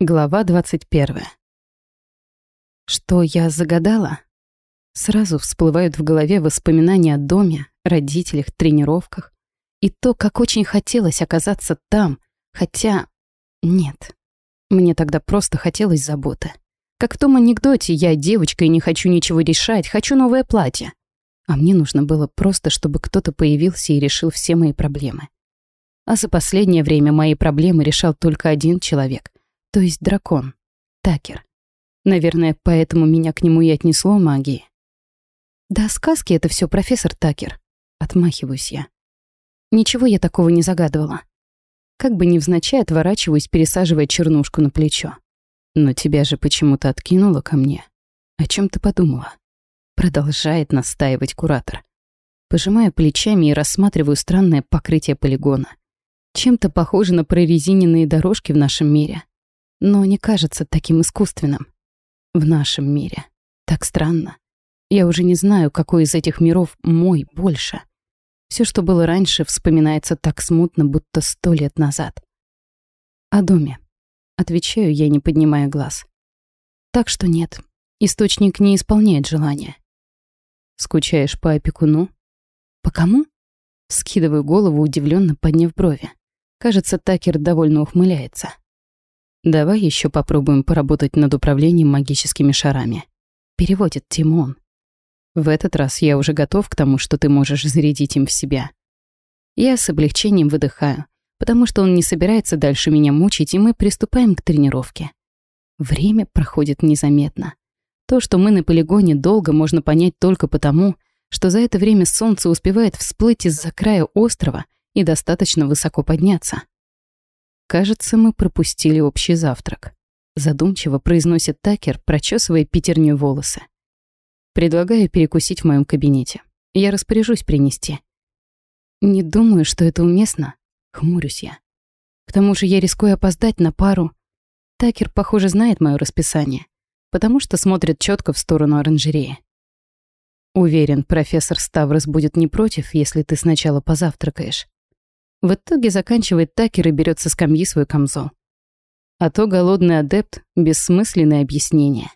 Глава 21. Что я загадала? Сразу всплывают в голове воспоминания о доме, родителях, тренировках. И то, как очень хотелось оказаться там, хотя... Нет. Мне тогда просто хотелось заботы. Как в том анекдоте «Я девочка и не хочу ничего решать, хочу новое платье». А мне нужно было просто, чтобы кто-то появился и решил все мои проблемы. А за последнее время мои проблемы решал только один человек — то есть дракон. Такер. Наверное, поэтому меня к нему и отнесло магии. Да, сказки — это все профессор Такер. Отмахиваюсь я. Ничего я такого не загадывала. Как бы невзначай отворачиваюсь, пересаживая чернушку на плечо. Но тебя же почему-то откинуло ко мне. О чем ты подумала? Продолжает настаивать куратор. Пожимаю плечами и рассматриваю странное покрытие полигона. Чем-то похоже на прорезиненные дорожки в нашем мире но не кажется таким искусственным. В нашем мире. Так странно. Я уже не знаю, какой из этих миров мой больше. Все, что было раньше, вспоминается так смутно, будто сто лет назад. О доме. Отвечаю я, не поднимая глаз. Так что нет, источник не исполняет желания. Скучаешь по опекуну? По кому? Скидываю голову, удивленно подняв брови. Кажется, Такер довольно ухмыляется. Давай еще попробуем поработать над управлением магическими шарами. Переводит Тимон. В этот раз я уже готов к тому, что ты можешь зарядить им в себя. Я с облегчением выдыхаю, потому что он не собирается дальше меня мучить, и мы приступаем к тренировке. Время проходит незаметно. То, что мы на полигоне долго, можно понять только потому, что за это время солнце успевает всплыть из-за края острова и достаточно высоко подняться. Кажется, мы пропустили общий завтрак. Задумчиво произносит Такер, прочесывая пятерню волосы. Предлагаю перекусить в моем кабинете. Я распоряжусь принести. Не думаю, что это уместно. Хмурюсь я. К тому же я рискую опоздать на пару. Такер, похоже, знает мое расписание, потому что смотрит четко в сторону оранжереи. Уверен, профессор Ставрос будет не против, если ты сначала позавтракаешь. В итоге заканчивает Такер и берет со скамьи свой камзол. А то голодный адепт — бессмысленное объяснение.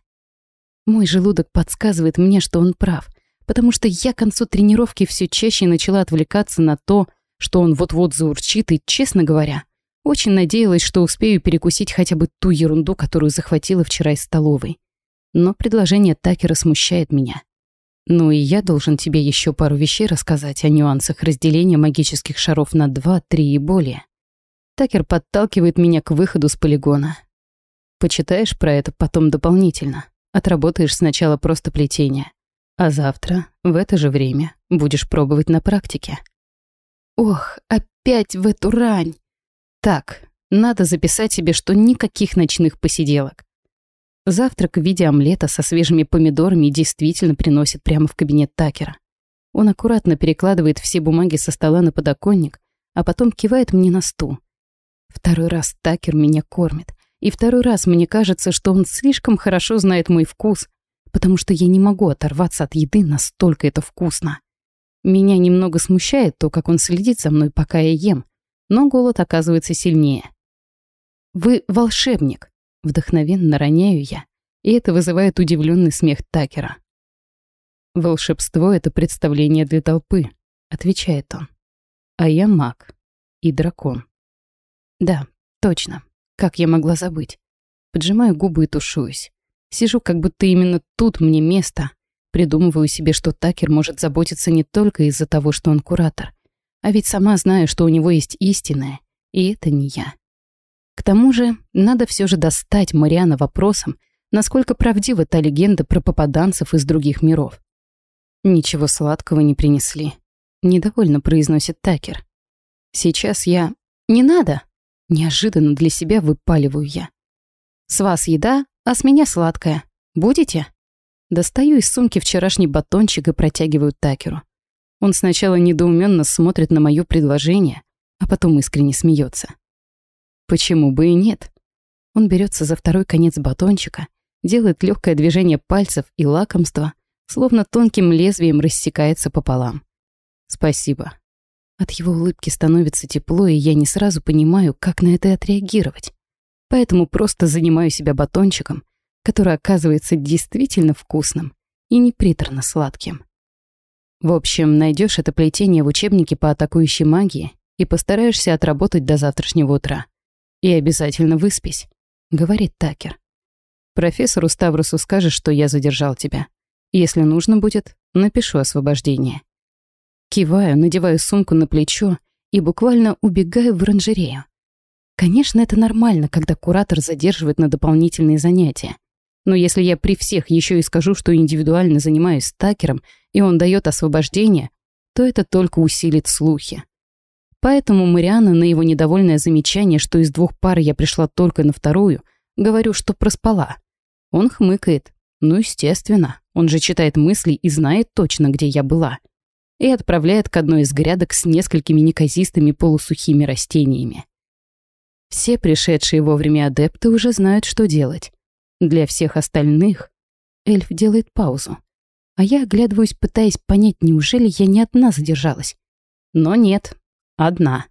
Мой желудок подсказывает мне, что он прав, потому что я к концу тренировки все чаще начала отвлекаться на то, что он вот-вот заурчит, и, честно говоря, очень надеялась, что успею перекусить хотя бы ту ерунду, которую захватила вчера из столовой. Но предложение Такера смущает меня. Ну и я должен тебе еще пару вещей рассказать о нюансах разделения магических шаров на два, три и более. Такер подталкивает меня к выходу с полигона. Почитаешь про это потом дополнительно. Отработаешь сначала просто плетение. А завтра, в это же время, будешь пробовать на практике. Ох, опять в эту рань. Так, надо записать себе, что никаких ночных посиделок. Завтрак в виде омлета со свежими помидорами действительно приносит прямо в кабинет Такера. Он аккуратно перекладывает все бумаги со стола на подоконник, а потом кивает мне на стул. Второй раз Такер меня кормит, и второй раз мне кажется, что он слишком хорошо знает мой вкус, потому что я не могу оторваться от еды, настолько это вкусно. Меня немного смущает то, как он следит за мной, пока я ем, но голод оказывается сильнее. «Вы волшебник», Вдохновенно роняю я, и это вызывает удивленный смех Такера. «Волшебство — это представление для толпы», — отвечает он. «А я маг. И дракон». «Да, точно. Как я могла забыть?» Поджимаю губы и тушуюсь. Сижу, как будто именно тут мне место. Придумываю себе, что Такер может заботиться не только из-за того, что он куратор. А ведь сама знаю, что у него есть истинное, и это не я. К тому же, надо все же достать Мариана вопросом, насколько правдива та легенда про попаданцев из других миров. «Ничего сладкого не принесли», — недовольно произносит Такер. «Сейчас я...» «Не надо!» — неожиданно для себя выпаливаю я. «С вас еда, а с меня сладкая. Будете?» Достаю из сумки вчерашний батончик и протягиваю Такеру. Он сначала недоуменно смотрит на мое предложение, а потом искренне смеется. Почему бы и нет? Он берется за второй конец батончика, делает легкое движение пальцев и лакомство, словно тонким лезвием рассекается пополам. Спасибо. От его улыбки становится тепло, и я не сразу понимаю, как на это отреагировать. Поэтому просто занимаю себя батончиком, который оказывается действительно вкусным и не приторно сладким. В общем, найдешь это плетение в учебнике по атакующей магии и постараешься отработать до завтрашнего утра. И обязательно выспись, говорит Такер. Профессору Ставросу скажешь, что я задержал тебя. Если нужно будет, напишу освобождение. Киваю, надеваю сумку на плечо и буквально убегаю в оранжерею. Конечно, это нормально, когда куратор задерживает на дополнительные занятия. Но если я при всех еще и скажу, что индивидуально занимаюсь стакером, и он дает освобождение, то это только усилит слухи. Поэтому Мариана на его недовольное замечание, что из двух пар я пришла только на вторую, говорю, что проспала. Он хмыкает. Ну, естественно, он же читает мысли и знает точно, где я была. И отправляет к одной из грядок с несколькими неказистыми полусухими растениями. Все пришедшие вовремя адепты уже знают, что делать. Для всех остальных эльф делает паузу. А я оглядываюсь, пытаясь понять, неужели я не одна задержалась. Но нет, одна.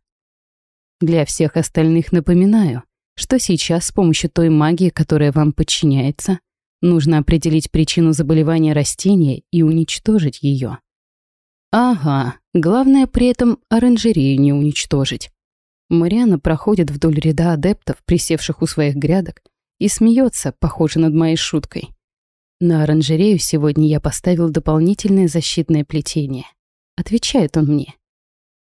Для всех остальных напоминаю, что сейчас с помощью той магии, которая вам подчиняется, нужно определить причину заболевания растения и уничтожить ее. Ага, главное при этом оранжерею не уничтожить. Мариана проходит вдоль ряда адептов, присевших у своих грядок, и смеется, похоже, над моей шуткой. На оранжерею сегодня я поставил дополнительное защитное плетение. Отвечает он мне.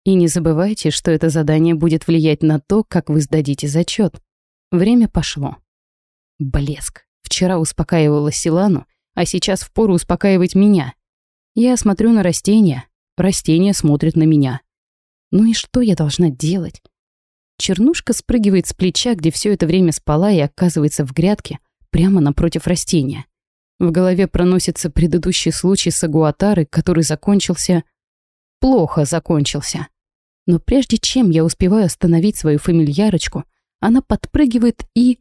И не забывайте, что это задание будет влиять на то, как вы сдадите зачет. Время пошло. Блеск. Вчера успокаивала Силану, а сейчас впору успокаивать меня. Я смотрю на растения, растения смотрят на меня. Ну и что я должна делать? Чернушка спрыгивает с плеча, где все это время спала и оказывается в грядке, прямо напротив растения. В голове проносится предыдущий случай с Агуатары, который закончился... Плохо закончился. Но прежде чем я успеваю остановить свою фамильярочку, она подпрыгивает и...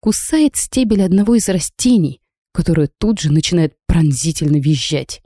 кусает стебель одного из растений, которое тут же начинает пронзительно визжать.